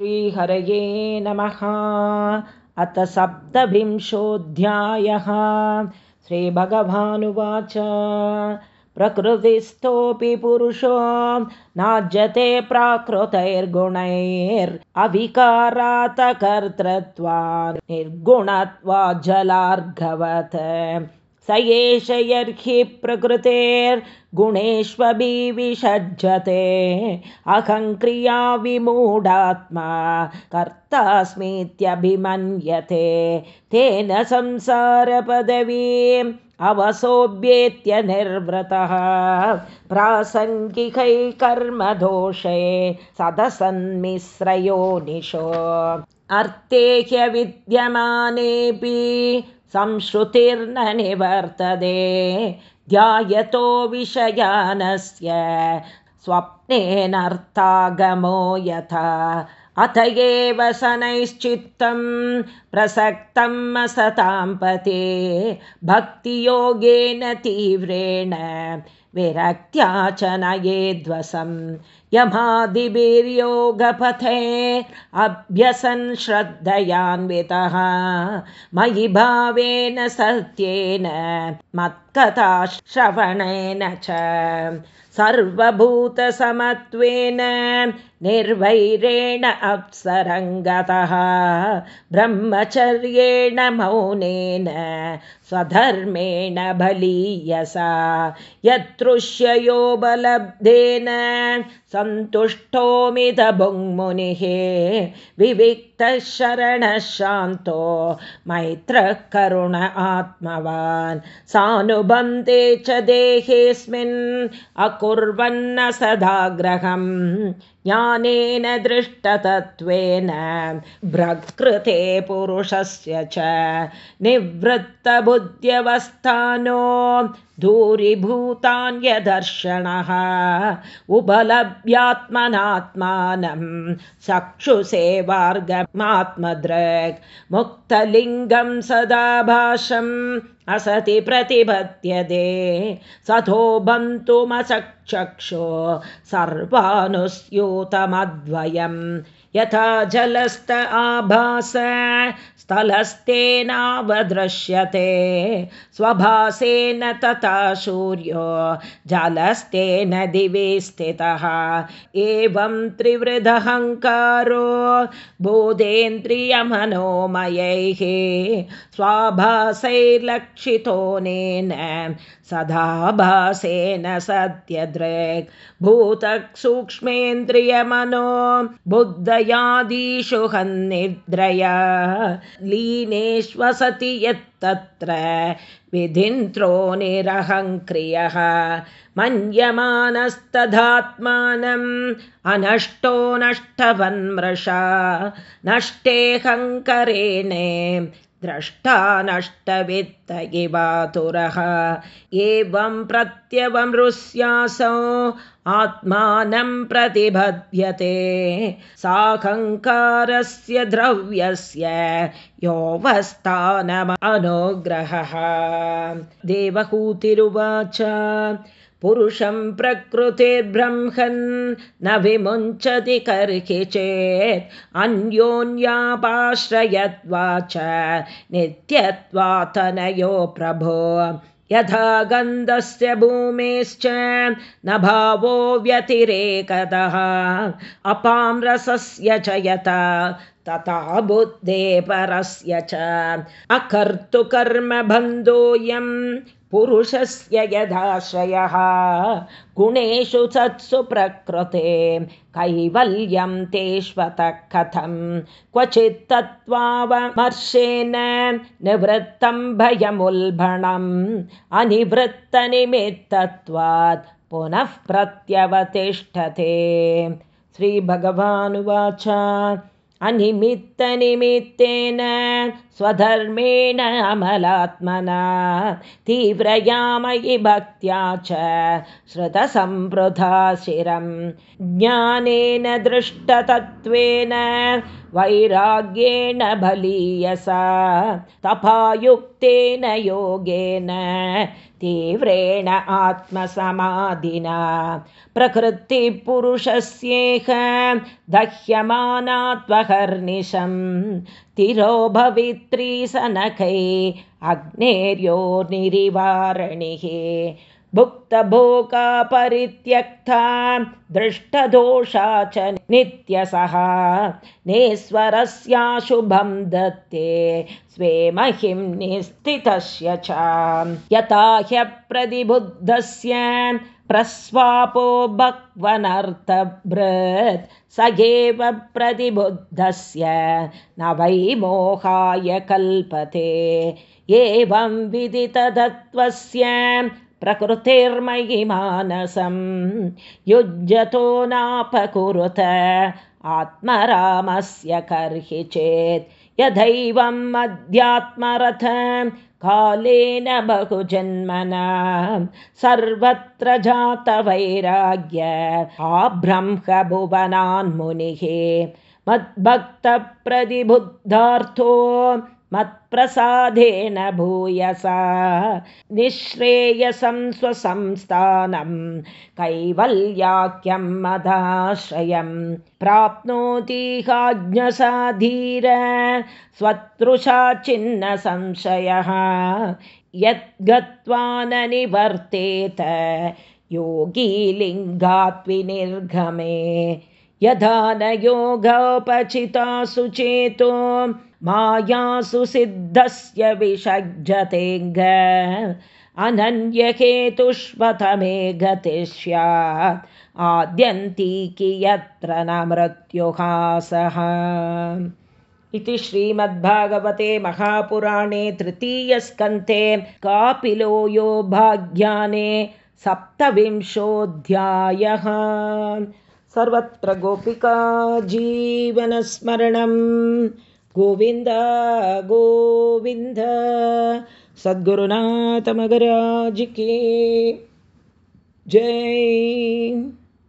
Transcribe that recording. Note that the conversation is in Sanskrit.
श्रीहरये नमः। अथ सप्तविंशोऽध्यायः। श्रीभगवानुवाच। प्रकृतिस्थोऽपि पुरुषो नाज्यते प्राकृतैर्गुणैर् अविकारात् कर्तृत्वात् निर्गुणत्वा जलार्घवत् स एष यर्हि प्रकृतेर्गुणेष्वभिविषज्यते अहङ्क्रिया विमूढात्मा कर्तास्मीत्यभिमन्यते। तेन संसारपदवीम् अवसोऽभ्येत्य निर्वृतः। प्रासङ्गिकै कर्मदोषे सदसन्मिश्रयोनिशो अर्थे ह्यविद्यमानेऽपि संश्रुतिर्न निवर्तते ध्यायतो विषयानस्य स्वप्नेनर्थागमो यथा। अत एव शनैश्चित्तं प्रसक्तम् पते भक्तियोगेन तीव्रेण विरक्त्या च नयेद्वसं यमादिभिर्योगपथे अभ्यसन् श्रद्धयान्वितः। मयि भावेन सत्येन मत्कथाश्रवणेन च सर्वभूतसमत्वेन निर्वैरेण अप्सरङ्गतः ब्रह्मचर्येण मौनेन स्वधर्मेण बलीयसा यत्तृष्ययोपलब्धेन सन्तुष्टोमिदभुङ्मुनिः विविक्तः शरणः शान्तो मैत्रः करुण आत्मवान्। सानुबन्धे च देहेऽस्मिन् अकुर्वन्न सदाग्रहम् ज्ञानेन दृष्टतत्त्वेन भ्रकृते पुरुषस्य च निवृत्तबुद्ध्यवस्थानो दूरीभूतान्यदर्शनः उपलभ्यात्मनात्मानं चक्षुषेवार्गमात्मदृक् मुक्तलिङ्गं सदा भाषम् असति प्रतिपद्यते। सथो बन्तुमचक्षो सर्वानुस्यूतमद्वयम् यथा जलस्त आभास स्थलस्तेनावदृश्यते स्वभासेन तथा सूर्यो जलस्तेन दिवे स्थितः। एवं त्रिवृदहङ्कारो बोधेन्द्रियमनोमयैः स्वाभासैर्लक्षितोनेन सदा भासेन सत्यदृक् भूतसूक्ष्मेन्द्रियमनो हन्निद्रया। लीनेष्वसति यत्तत्र विधिन्त्रो निरहङ्क्रियः मन्यमानस्तदात्मानम् अनष्टो नष्टवन्मृषा। नष्टेऽहङ्करेण द्रष्टा नष्टवित्त इवातुरः एवं प्रत्यवमृस्यासौ आत्मानं प्रतिबध्यते। साहङ्कारस्य द्रव्यस्य योऽवस्थानमनुग्रहः देवहूतिरुवाच पुरुषं प्रकृतिर्ब्रह्मन् न विमुञ्चति कर्हि चेत् अन्योन्यापाश्रयत्वा च नित्यत्वातनयो प्रभो। यथा गन्धस्य भूमेश्च न भावो व्यतिरेकतः। अपां रसस्य च यथा तथा बुद्धे परस्य च। अकर्तुकर्मबन्धोऽयं पुरुषस्य यदाश्रयः गुणेषु सत्सु प्रकृते कैवल्यं तेष्वतः कथं। क्वचित् तत्त्वावमर्शेन निवृत्तं भयमुल्भणम्। अनिवृत्तनिमित्तत्वात् पुनः प्रत्यवतिष्ठते श्रीभगवानुवाच अनिमित्तनिमित्तेन स्वधर्मेण अमलात्मना तीव्रयामयि भक्त्या च श्रुतसम्पृथा शिरं। ज्ञानेन दृष्टतत्त्वेन वैराग्येण बलीयसा तपायुक्तेन योगेन तीव्रेण आत्मसमाधिना। प्रकृतिपुरुषस्येह दह्यमानात्वहर्निशं तिरोभवित्रीसनकै अग्नेर्यो निरिवारणिः भुक्तभोगा परित्यक्ता दृष्टदोषा च नित्यसः नेश्वरस्याशुभं दत्ते स्वे महिं निस्थितस्य च। यथा ह्यप्रतिबुद्धस्य प्रस्वापो भक्वनर्थभृत् स एव प्रतिबुद्धस्य न वै मोहाय कल्पते। एवं विदितदत्त्वस्य प्रकृतिर्मयि मानसं युज्यतो नापकुरुत आत्मरामस्य कर्हि चेत् यथैवम् अध्यात्मरथ कालेन बहुजन्मना सर्वत्र जातवैराग्य आब्रह्मभुवनान्मुनिः मद्भक्तप्रतिबुद्धार्थो मत्प्रसादेन भूयसा निःश्रेयसं स्वसंस्थानं कैवल्याख्यं मदाश्रयं प्राप्नोतिहाज्ञसाधीर स्वतृषा चिन्न संशयः यद्गत्वा न निवर्तेत योगीलिङ्गात्विनिर्गमे यथा न योगोपचितासु चेतो मायासु सिद्धस्य विषज्जतेऽङ्ग अनन्यहेतुष्वतमे गति स्यात् आद्यन्तीकि यत्र न मृत्युहासः। इति श्रीमद्भागवते महापुराणे तृतीयस्कन्ते कापिलो यो भाग्याने सप्तविंशोऽध्यायः। सर्वत्र गोपिका जीवनस्मरणं गोविन्द गोविन्द सद्गुरुनाथमगराजिके जय